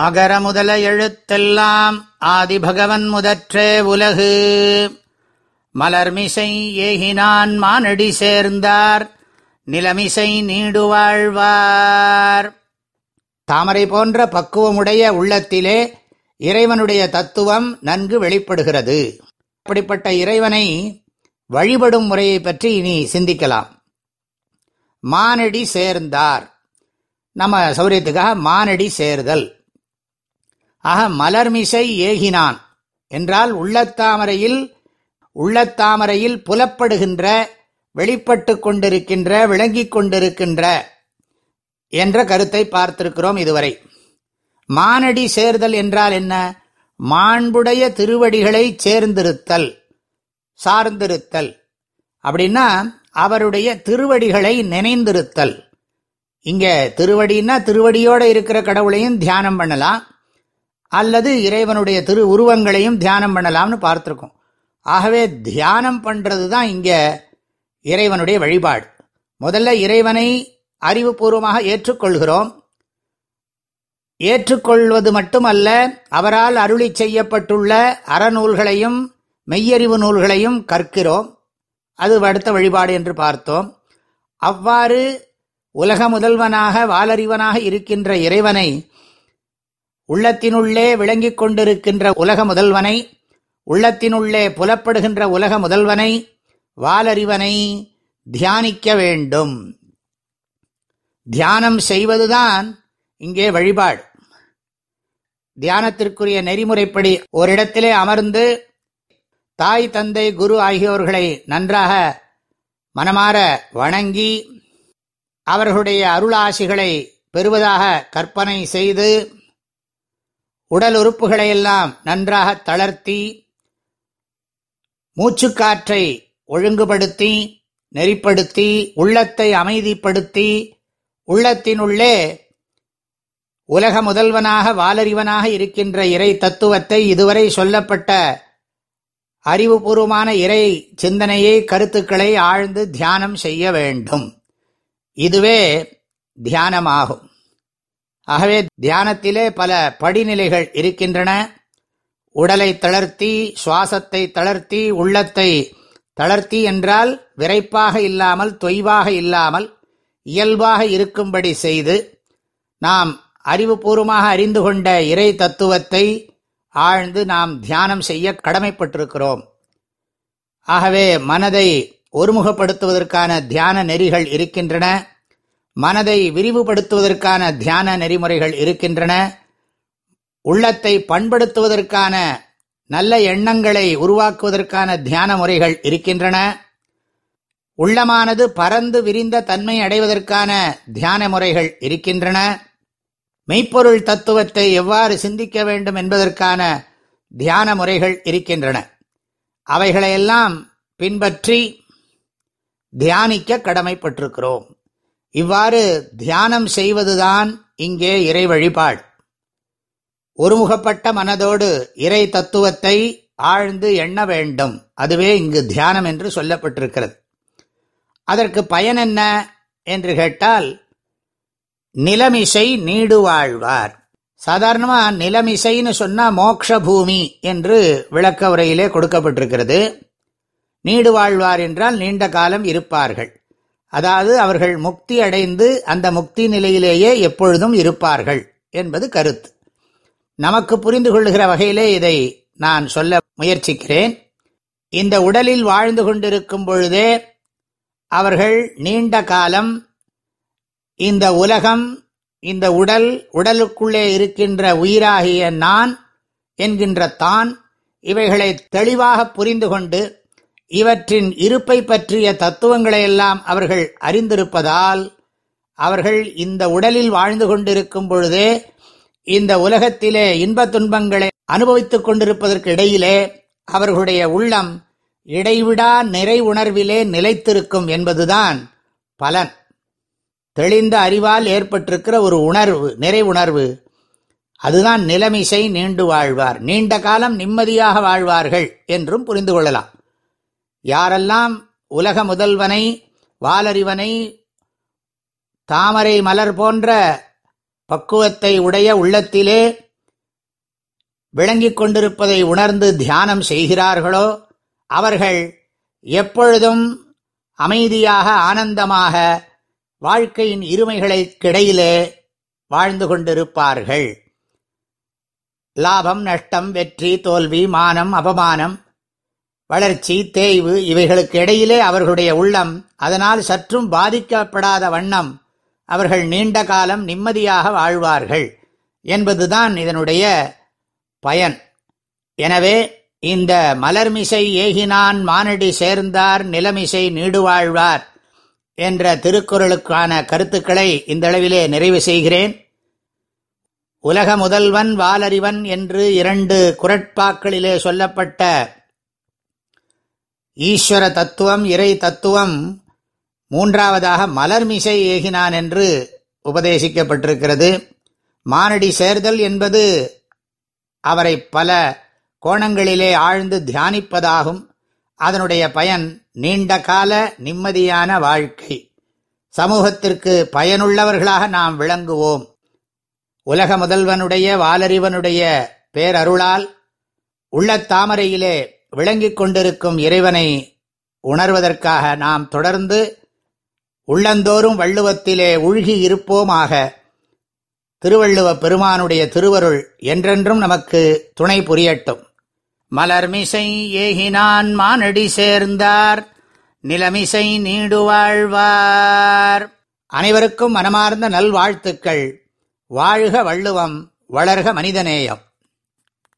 அகர முதல எழுத்தெல்லாம் ஆதிபகவன் முதற்றே உலகு. மலர்மிசை ஏகினான் மானடி சேர்ந்தார் நிலமிசை நீடுவாழ்வார். தாமரை போன்ற பக்குவமுடைய உள்ளத்திலே இறைவனுடைய தத்துவம் நன்கு வெளிப்படுகிறது. அப்படிப்பட்ட இறைவனை வழிபடும் முறையை பற்றி இனி சிந்திக்கலாம். மானடி சேர்ந்தார். நம்ம சௌரியத்துக்காக மானடி சேர்தல். ஆக மலர்மிசை ஏகினான். என்றால் உள்ளத்தாமரையில் உள்ளத்தாமரையில் புலப்படுகின்ற வெளிப்பட்டு கொண்டிருக்கின்ற விளங்கிக் கொண்டிருக்கின்ற என்ற கருத்தை பார்த்திருக்கிறோம் இதுவரை. மானடி சேர்தல் என்றால் என்ன? மாண்புடைய திருவடிகளை சேர்ந்திருத்தல் சார்ந்திருத்தல். அப்படின்னா அவருடைய திருவடிகளை நினைந்திருத்தல். இங்க திருவடின்னா திருவடியோடு இருக்கிற கடவுளையும் தியானம் பண்ணலாம். அல்லது இறைவனுடைய திரு உருவங்களையும் தியானம் பண்ணலாம்னு பார்த்துருக்கோம். ஆகவே தியானம் பண்ணுறது தான் இங்கே இறைவனுடைய வழிபாடு. முதல்ல இறைவனை அறிவுபூர்வமாக ஏற்றுக்கொள்கிறோம். ஏற்றுக்கொள்வது மட்டுமல்ல அவரால் அருளி செய்யப்பட்டுள்ள அறநூல்களையும் மெய்யறிவு நூல்களையும் கற்கிறோம். அது அடுத்த வழிபாடு என்று பார்த்தோம். அவ்வாறு உலக முதல்வனாக வாலறிவனாக இருக்கின்ற இறைவனை உள்ளத்தினுள்ளே விளங்கிக் கொண்டிருக்கின்ற உலக முதல்வனை உள்ளத்தினுள்ளே புலப்படுகின்ற உலக முதல்வனை வாலறிவனை தியானிக்க வேண்டும். தியானம் செய்வதுதான் இங்கே வழிபாடு. தியானத்திற்குரிய நெறிமுறைப்படி ஓரிடத்திலே அமர்ந்து தாய் தந்தை குரு ஆகியோர்களை நன்றாக மனமாற வணங்கி அவர்களுடைய அருளாசிகளை பெறுவதாக கற்பனை செய்து உடல் உறுப்புகளையெல்லாம் நன்றாக தளர்த்தி மூச்சுக்காற்றை ஒழுங்குபடுத்தி நெறிப்படுத்தி உள்ளத்தை அமைதிப்படுத்தி உள்ளத்தினுள்ளே உலக முதல்வனாக வாலறிவனாக இருக்கின்ற இறை தத்துவத்தை இதுவரை சொல்லப்பட்ட அறிவுபூர்வமான இறை சிந்தனையை கருத்துக்களை ஆழ்ந்து தியானம் செய்ய வேண்டும். இதுவே தியானமாகும். ஆகவே தியானத்திலே பல படிநிலைகள் இருக்கின்றன. உடலை தளர்த்தி சுவாசத்தை தளர்த்தி உள்ளத்தை தளர்த்தி என்றால் விரைப்பாக இல்லாமல் தொய்வாக இல்லாமல் இயல்பாக இருக்கும்படி செய்து நாம் அறிவுபூர்வமாக அறிந்து கொண்ட இறை தத்துவத்தை ஆழ்ந்து நாம் தியானம் செய்ய கடமைப்பட்டிருக்கிறோம். ஆகவே மனதை ஒருமுகப்படுத்துவதற்கான தியான நெறிகள் இருக்கின்றன. மனதை விரிவுபடுத்துவதற்கான தியான நெறிமுறைகள் இருக்கின்றன. உள்ளத்தை பண்படுத்துவதற்கான நல்ல எண்ணங்களை உருவாக்குவதற்கான தியான முறைகள் இருக்கின்றன. உள்ளமானது பறந்து விரிந்த தன்மை அடைவதற்கான தியான முறைகள் இருக்கின்றன. மெய்ப்பொருள் தத்துவத்தை எவ்வாறு சிந்திக்க வேண்டும் என்பதற்கான தியான முறைகள் இருக்கின்றன. அவைகளையெல்லாம் பின்பற்றி தியானிக்க கடமைப்பட்டிருக்கிறோம். இவ்வாறு தியானம் செய்வதுதான் இங்கே இறை வழிபாடு. ஒருமுகப்பட்ட மனதோடு இறை தத்துவத்தை ஆழ்ந்து எண்ண வேண்டும். அதுவே இங்கு தியானம் என்று சொல்லப்பட்டிருக்கிறது. அதற்கு பயன் என்ன என்று கேட்டால் நிலமிசை நீடு வாழ்வார் சாதாரணமாக நிலமிசைன்னு சொன்னா மோக்ஷ பூமி என்று விளக்க உரையிலே கொடுக்கப்பட்டிருக்கிறது. நீடு வாழ்வார் என்றால் நீண்ட காலம் இருப்பார்கள். அதாவது அவர்கள் முக்தி அடைந்து அந்த முக்தி நிலையிலேயே எப்பொழுதும் இருப்பார்கள் என்பது கருத்து. நமக்கு புரிந்து கொள்ளுகிற வகையிலே இதை நான் சொல்ல முயற்சிக்கிறேன். இந்த உடலில் வாழ்ந்து கொண்டிருக்கும் பொழுதே அவர்கள் நீண்ட காலம் இந்த உலகம் இந்த உடல் உடலுக்குள்ளே இருக்கின்ற உயிராகிய நான் என்கின்ற தான் இவைகளை தெளிவாக புரிந்து கொண்டு இவற்றின் இருப்பை பற்றிய தத்துவங்களையெல்லாம் அவர்கள் அறிந்திருப்பதால் அவர்கள் இந்த உடலில் வாழ்ந்து கொண்டிருக்கும் பொழுதே இந்த உலகத்திலே இன்ப துன்பங்களை அனுபவித்துக் கொண்டிருப்பதற்கு இடையிலே அவர்களுடைய உள்ளம் இடைவிடா நிறை உணர்விலே நிலைத்திருக்கும் என்பதுதான் பலன். தெளிந்த அறிவால் ஏற்பட்டிருக்கிற ஒரு உணர்வு நிறை உணர்வு. அதுதான் நிலமிசை நீண்டு வாழ்வார். நீண்ட காலம் நிம்மதியாக வாழ்வார்கள் என்றும் புரிந்து கொள்ளலாம். யாரெல்லாம் உலக முதல்வனை வாலறிவனை தாமரை மலர் போன்ற பக்குவத்தை உடைய உள்ளத்திலே விளங்கிக் கொண்டிருப்பதை உணர்ந்து தியானம் செய்கிறார்களோ அவர்கள் எப்பொழுதும் அமைதியாக ஆனந்தமாக வாழ்க்கையின் இருமைகளுக்கிடையிலே வாழ்ந்து கொண்டிருப்பார்கள். லாபம் நஷ்டம் வெற்றி தோல்வி மானம் அபமானம் வளர்ச்சி தேய்வு இவைகளுக்கு இடையிலே அவர்களுடைய உள்ளம் அதனால் சற்றும் பாதிக்கப்படாத வண்ணம் அவர்கள் நீண்ட காலம் நிம்மதியாக வாழ்வார்கள் என்பதுதான் இதனுடைய பயன். எனவே இந்த மலர்மிசை ஏகினான் மானடி சேர்ந்தார் நிலமிசை நீடுவாழ்வார் என்ற திருக்குறளுக்கான கருத்துக்களை இந்த அளவிலே நிறைவு செய்கிறேன். உலக முதல்வன் வாலறிவன் என்று இரண்டு குரட்பாக்களிலே சொல்லப்பட்ட ஈஸ்வர தத்துவம் இறை தத்துவம் மூன்றாவதாக மலர்மிசை ஏகினான் என்று உபதேசிக்கப்பட்டிருக்கிறது. மானடி சேர்தல் என்பது அவரை பல கோணங்களிலே ஆழ்ந்து தியானிப்பதாகும். அதனுடைய பயன் நீண்ட கால நிம்மதியான வாழ்க்கை. சமூகத்திற்கு பயனுள்ளவர்களாக நாம் விளங்குவோம். உலக முதல்வனுடைய வாலறிவனுடைய பேரருளால் உள்ள தாமரையிலே விளங்கிக் கொண்டிருக்கும் இறைவனை உணர்வதற்காக நாம் தொடர்ந்து உள்ளந்தோறும் வள்ளுவத்திலே உழ்கி இருப்போமாக திருவள்ளுவ பெருமானுடைய திருவருள் என்றென்றும் நமக்கு துணை புரியட்டும். மலர்மிசை ஏகினான் மானடி சேர்ந்தார் நிலமிசை நீடு வாழ்வார் அனைவருக்கும் மனமார்ந்த நல்வாழ்த்துக்கள். வாழ்க வள்ளுவம் வளர்க மனிதநேயம்.